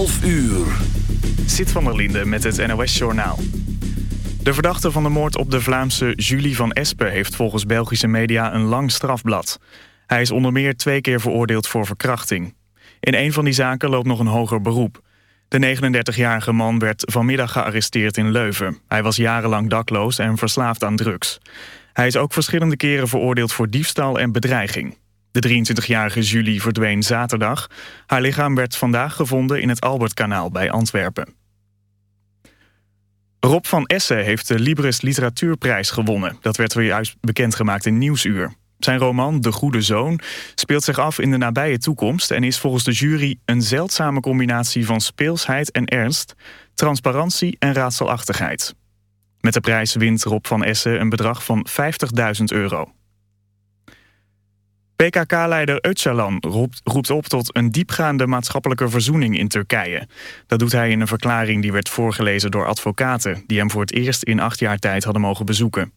12 uur. Zit van der Linde met het NOS-journaal. De verdachte van de moord op de Vlaamse Julie van Espen... heeft volgens Belgische media een lang strafblad. Hij is onder meer twee keer veroordeeld voor verkrachting. In een van die zaken loopt nog een hoger beroep. De 39-jarige man werd vanmiddag gearresteerd in Leuven. Hij was jarenlang dakloos en verslaafd aan drugs. Hij is ook verschillende keren veroordeeld voor diefstal en bedreiging. De 23-jarige Julie verdween zaterdag. Haar lichaam werd vandaag gevonden in het Albertkanaal bij Antwerpen. Rob van Essen heeft de Libris Literatuurprijs gewonnen. Dat werd weer juist bekendgemaakt in Nieuwsuur. Zijn roman De Goede Zoon speelt zich af in de nabije toekomst... en is volgens de jury een zeldzame combinatie van speelsheid en ernst... transparantie en raadselachtigheid. Met de prijs wint Rob van Essen een bedrag van 50.000 euro. PKK-leider Öcalan roept, roept op tot een diepgaande maatschappelijke verzoening in Turkije. Dat doet hij in een verklaring die werd voorgelezen door advocaten... die hem voor het eerst in acht jaar tijd hadden mogen bezoeken.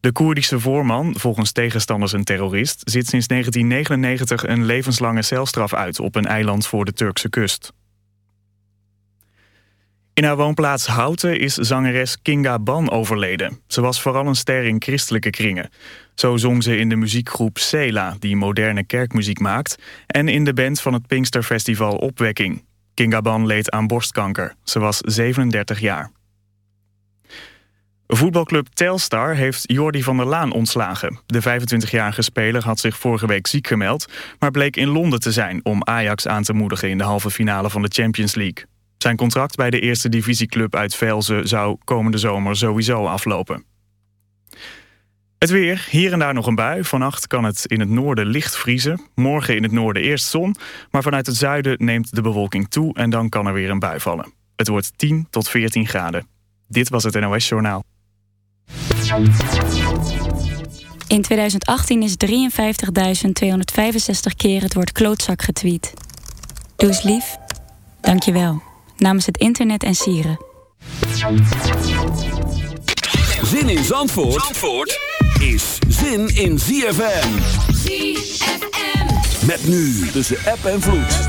De Koerdische voorman, volgens tegenstanders een terrorist... zit sinds 1999 een levenslange celstraf uit op een eiland voor de Turkse kust. In haar woonplaats Houten is zangeres Kinga Ban overleden. Ze was vooral een ster in christelijke kringen. Zo zong ze in de muziekgroep Sela, die moderne kerkmuziek maakt... en in de band van het Pinksterfestival Opwekking. Kinga Ban leed aan borstkanker. Ze was 37 jaar. Voetbalclub Telstar heeft Jordi van der Laan ontslagen. De 25-jarige speler had zich vorige week ziek gemeld... maar bleek in Londen te zijn om Ajax aan te moedigen... in de halve finale van de Champions League. Zijn contract bij de eerste divisieclub uit Velzen... zou komende zomer sowieso aflopen. Het weer, hier en daar nog een bui. Vannacht kan het in het noorden licht vriezen. Morgen in het noorden eerst zon, maar vanuit het zuiden neemt de bewolking toe... en dan kan er weer een bui vallen. Het wordt 10 tot 14 graden. Dit was het NOS Journaal. In 2018 is 53.265 keer het woord klootzak getweet. Doe eens lief. Dank je wel. Namens het internet en sieren. Zin in Zandvoort, Zandvoort is zin in ZFM. ZFM. Met nu tussen app en vloed.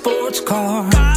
sports car.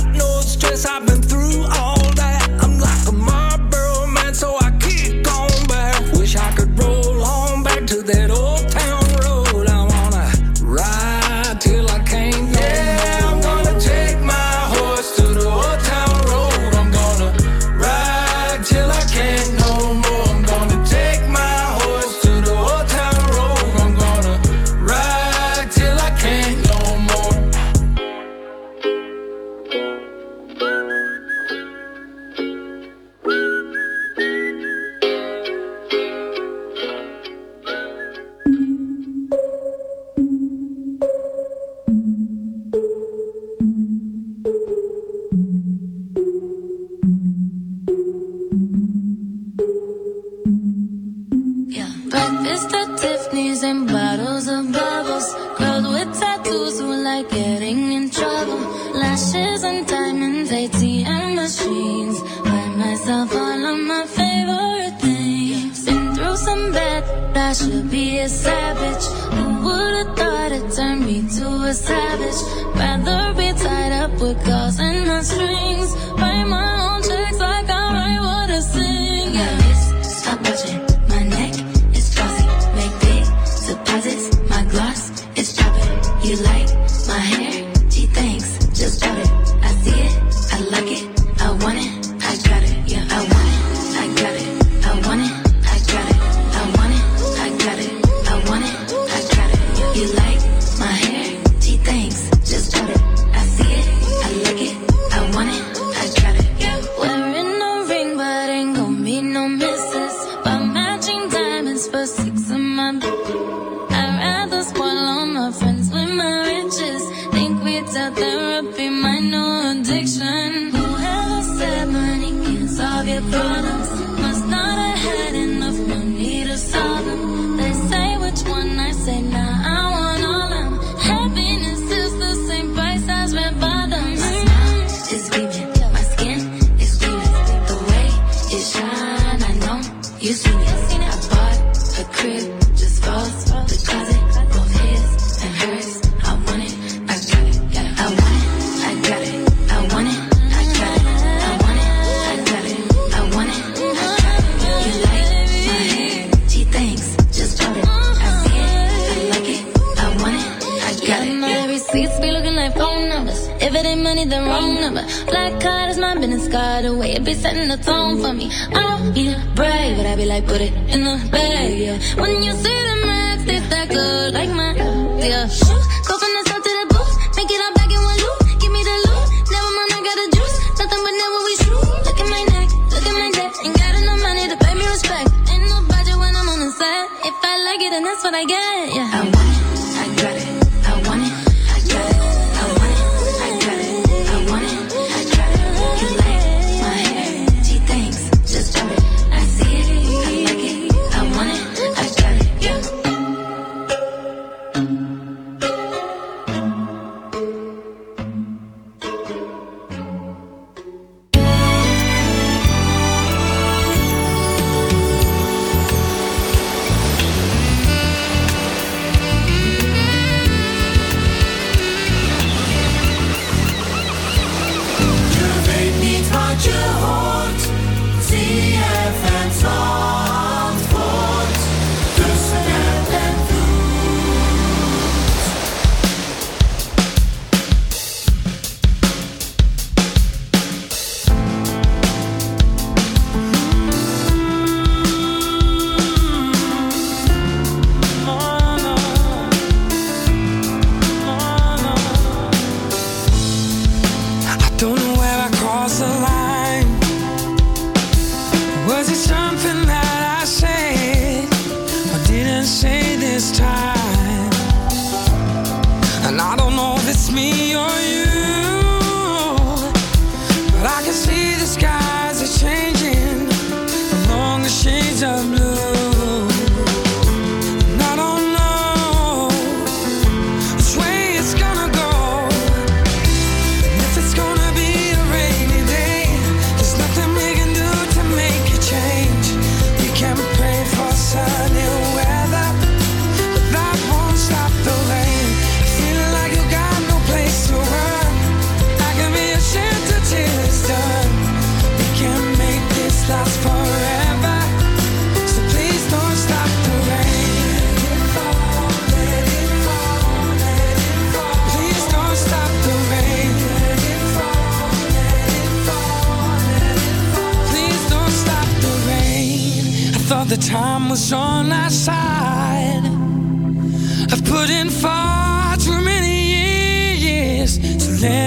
a savage. Rather be tied up with claws and not strings by my that's what I get, yeah. Oh,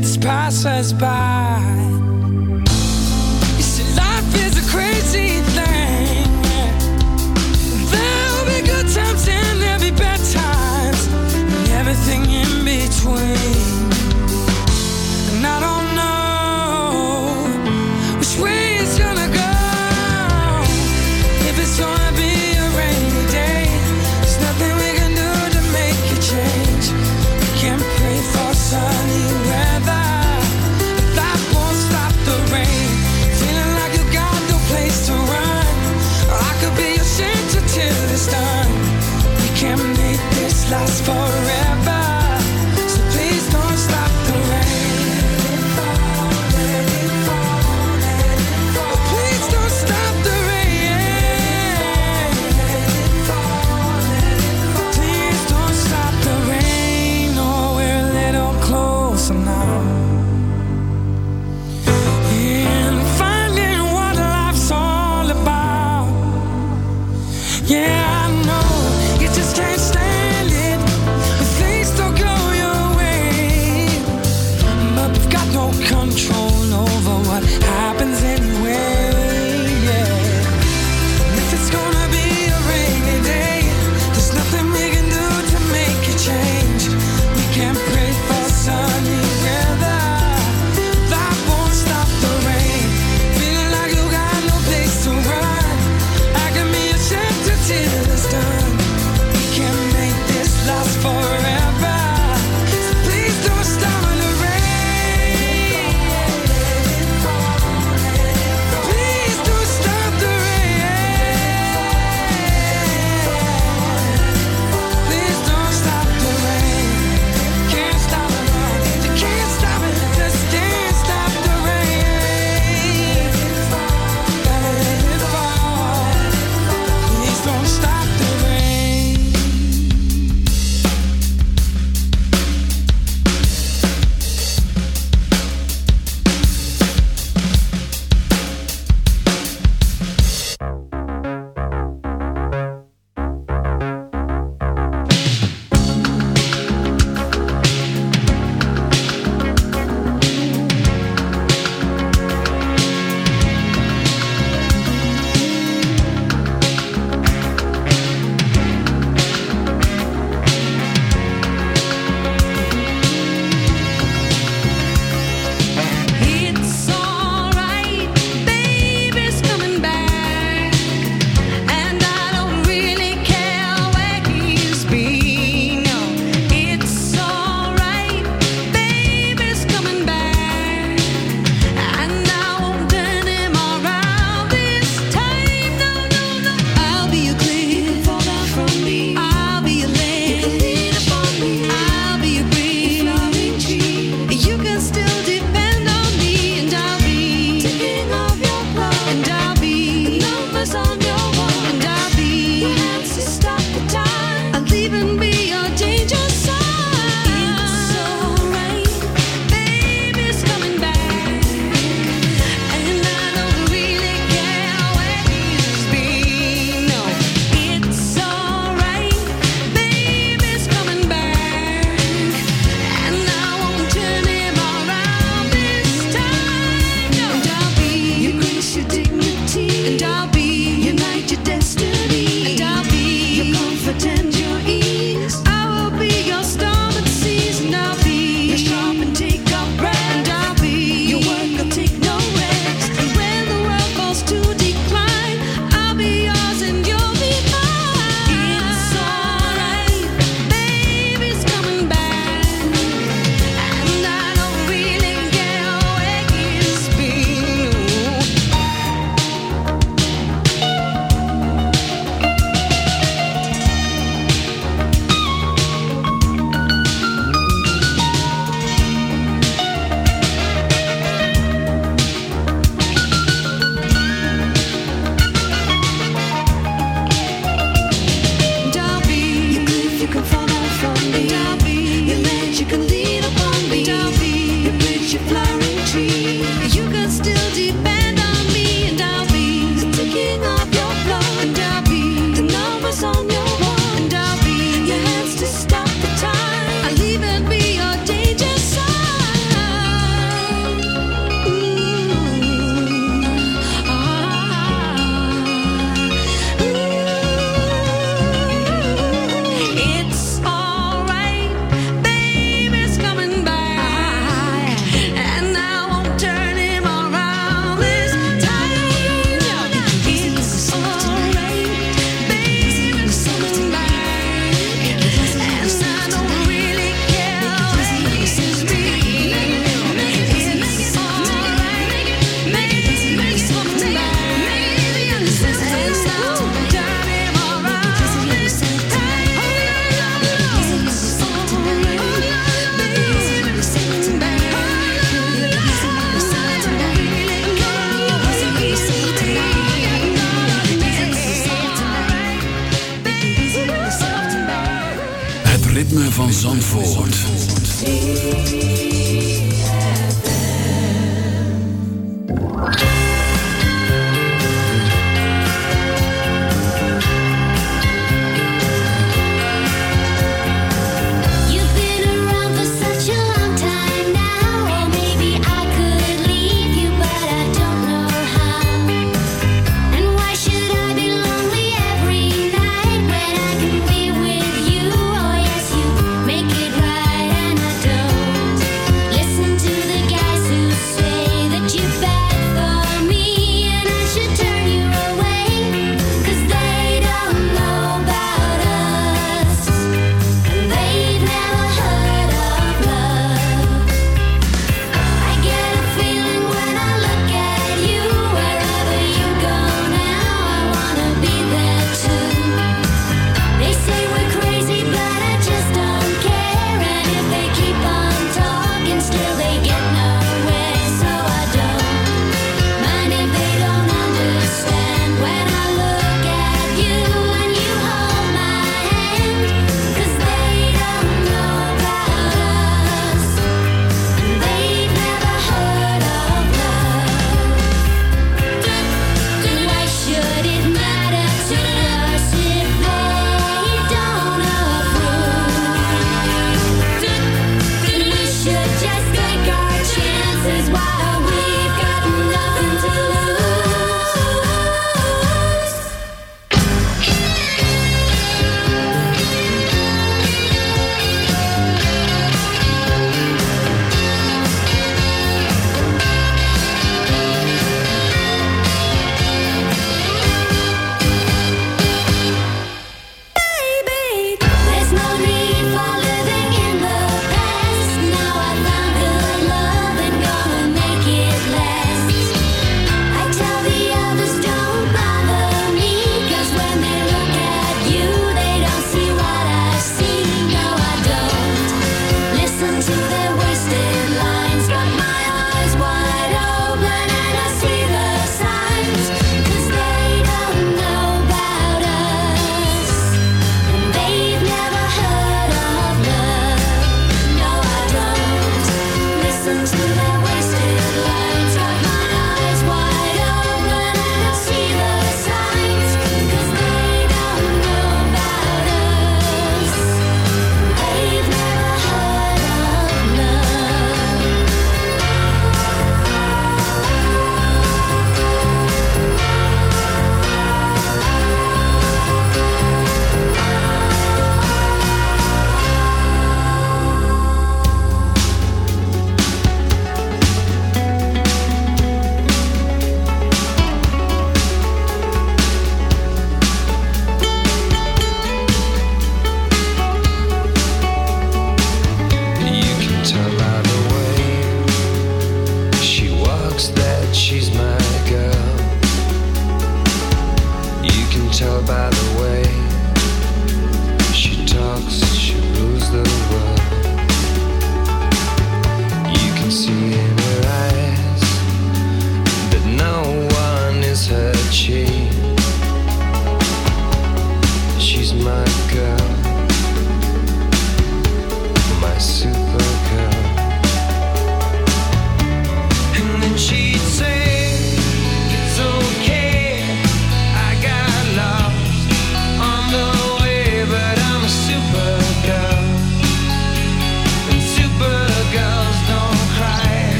minutes passes by.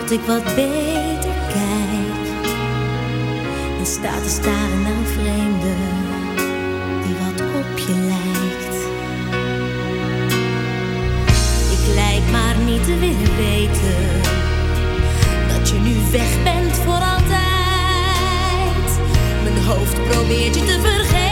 Dat ik wat beter kijk. En staat te staren naar een vreemde die wat op je lijkt. Ik lijk maar niet te willen weten dat je nu weg bent voor altijd. Mijn hoofd probeert je te vergeten.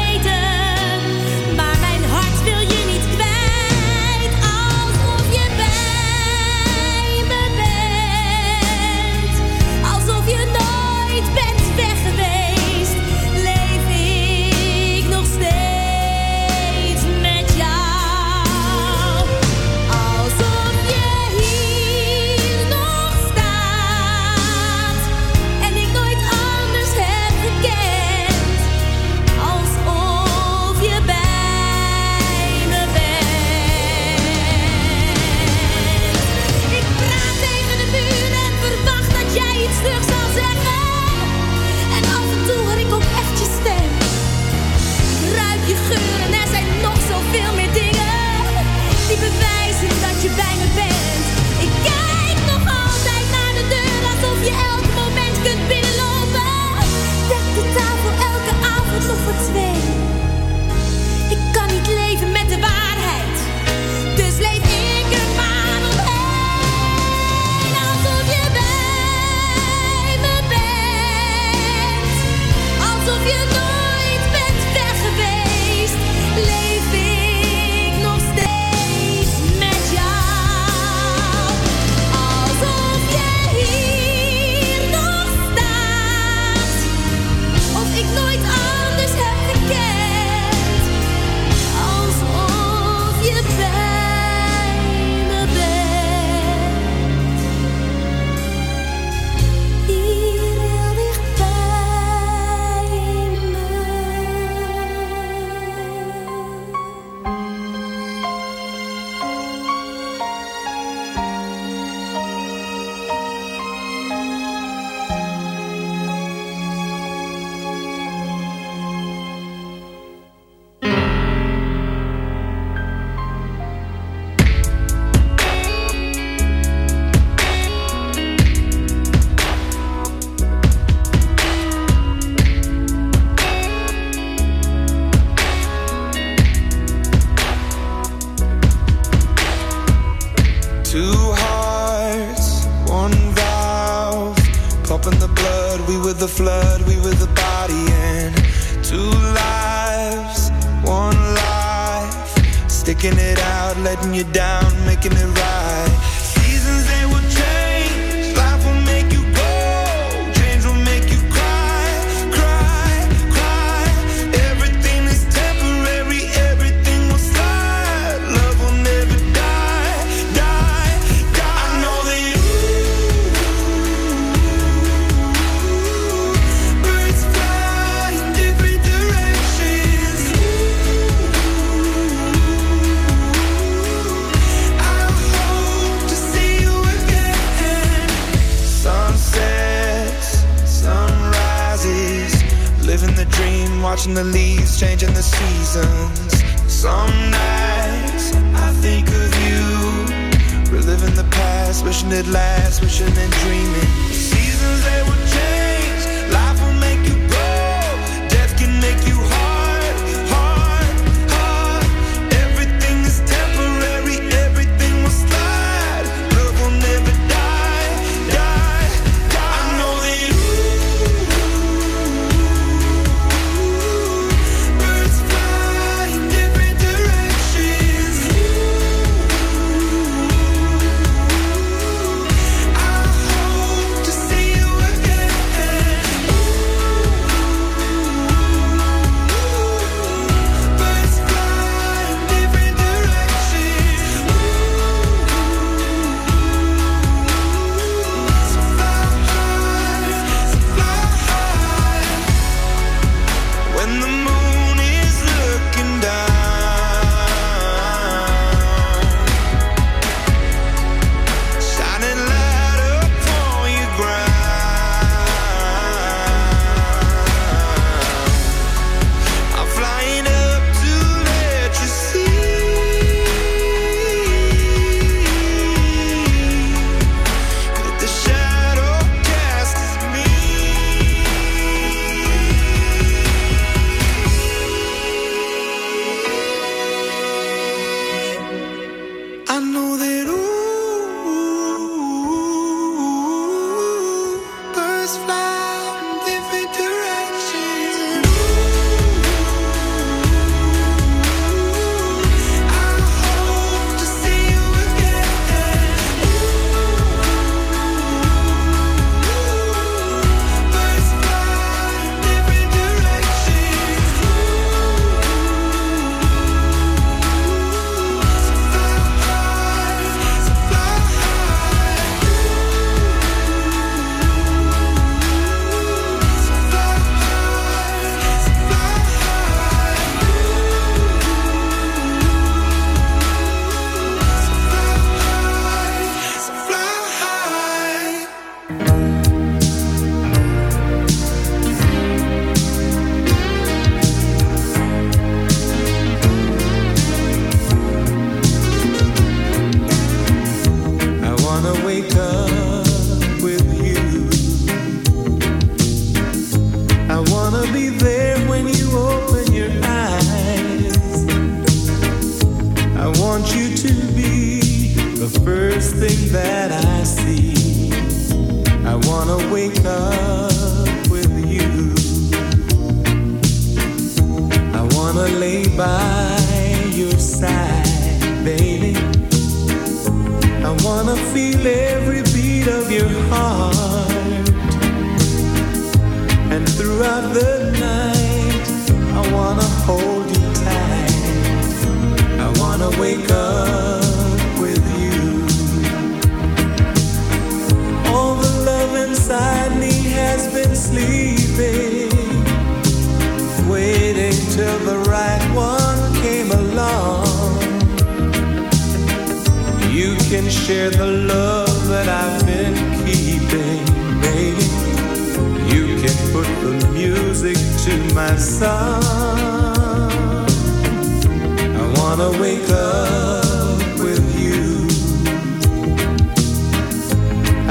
that lasts, wishing and dreaming. Seasons they would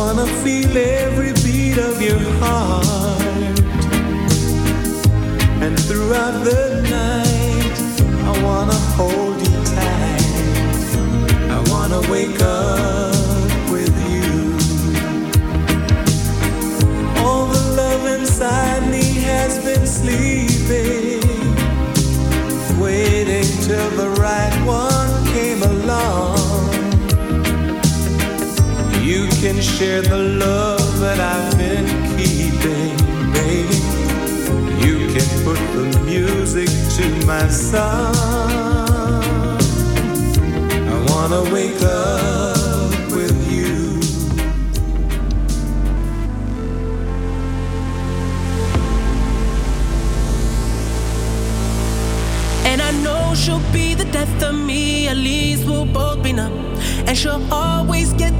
wanna feel every beat of your heart. And throughout the night, I wanna hold you tight. I wanna wake up share the love that I've been keeping, baby. You can put the music to my song. I wanna wake up with you. And I know she'll be the death of me, at least we'll both be numb. And she'll always get